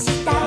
した。